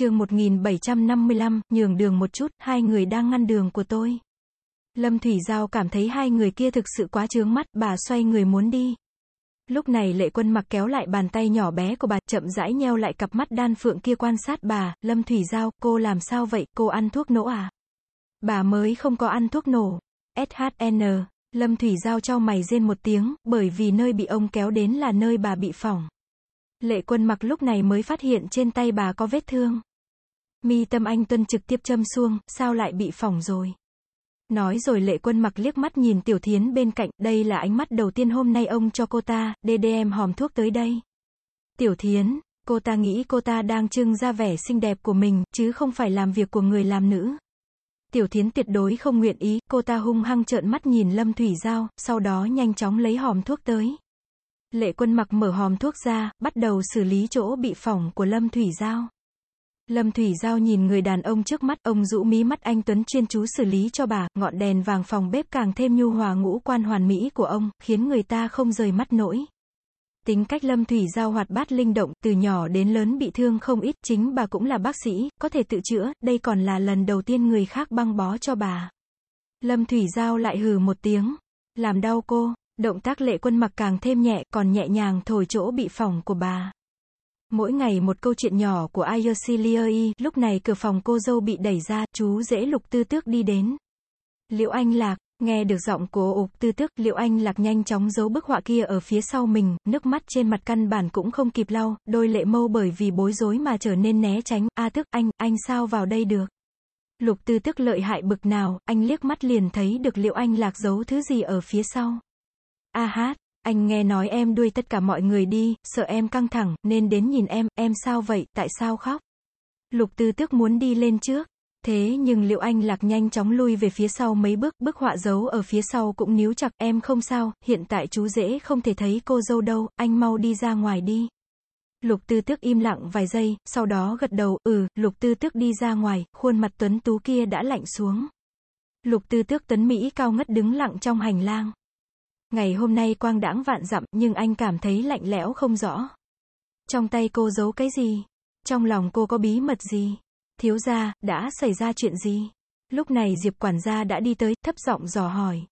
chương 1755, nhường đường một chút, hai người đang ngăn đường của tôi. Lâm Thủy Giao cảm thấy hai người kia thực sự quá trướng mắt, bà xoay người muốn đi. Lúc này lệ quân mặc kéo lại bàn tay nhỏ bé của bà, chậm rãi nheo lại cặp mắt đan phượng kia quan sát bà, Lâm Thủy Giao, cô làm sao vậy, cô ăn thuốc nổ à? Bà mới không có ăn thuốc nổ. SHN, Lâm Thủy Giao cho mày rên một tiếng, bởi vì nơi bị ông kéo đến là nơi bà bị phỏng. Lệ quân mặc lúc này mới phát hiện trên tay bà có vết thương. Mi tâm anh tuân trực tiếp châm xuông, sao lại bị phỏng rồi? Nói rồi lệ quân mặc liếc mắt nhìn tiểu thiến bên cạnh, đây là ánh mắt đầu tiên hôm nay ông cho cô ta, DDM hòm thuốc tới đây. Tiểu thiến, cô ta nghĩ cô ta đang trưng ra vẻ xinh đẹp của mình, chứ không phải làm việc của người làm nữ. Tiểu thiến tuyệt đối không nguyện ý, cô ta hung hăng trợn mắt nhìn Lâm Thủy Giao, sau đó nhanh chóng lấy hòm thuốc tới. Lệ quân mặc mở hòm thuốc ra, bắt đầu xử lý chỗ bị phỏng của Lâm Thủy Giao. Lâm Thủy Giao nhìn người đàn ông trước mắt, ông rũ mí mắt anh Tuấn chuyên chú xử lý cho bà, ngọn đèn vàng phòng bếp càng thêm nhu hòa ngũ quan hoàn mỹ của ông, khiến người ta không rời mắt nổi. Tính cách Lâm Thủy Giao hoạt bát linh động, từ nhỏ đến lớn bị thương không ít, chính bà cũng là bác sĩ, có thể tự chữa, đây còn là lần đầu tiên người khác băng bó cho bà. Lâm Thủy Giao lại hừ một tiếng, làm đau cô, động tác lệ quân mặc càng thêm nhẹ, còn nhẹ nhàng thổi chỗ bị phỏng của bà. Mỗi ngày một câu chuyện nhỏ của Ayosilioi, lúc này cửa phòng cô dâu bị đẩy ra, chú dễ lục tư tước đi đến. Liệu anh lạc, nghe được giọng của ục tư tước, liệu anh lạc nhanh chóng giấu bức họa kia ở phía sau mình, nước mắt trên mặt căn bản cũng không kịp lau, đôi lệ mâu bởi vì bối rối mà trở nên né tránh, a à, tức, anh, anh sao vào đây được. Lục tư tức lợi hại bực nào, anh liếc mắt liền thấy được liệu anh lạc giấu thứ gì ở phía sau. A hát, anh nghe nói em đuôi tất cả mọi người đi, sợ em căng thẳng, nên đến nhìn em, em sao vậy, tại sao khóc? Lục tư tước muốn đi lên trước. Thế nhưng liệu anh lạc nhanh chóng lui về phía sau mấy bước, bức họa dấu ở phía sau cũng níu chặt, em không sao, hiện tại chú dễ không thể thấy cô dâu đâu, anh mau đi ra ngoài đi. Lục tư tước im lặng vài giây, sau đó gật đầu, ừ, lục tư tước đi ra ngoài, khuôn mặt tuấn tú kia đã lạnh xuống. Lục tư tước tấn Mỹ cao ngất đứng lặng trong hành lang. Ngày hôm nay quang đãng vạn dặm, nhưng anh cảm thấy lạnh lẽo không rõ. Trong tay cô giấu cái gì? Trong lòng cô có bí mật gì? Thiếu gia, đã xảy ra chuyện gì? Lúc này Diệp quản gia đã đi tới, thấp giọng dò hỏi.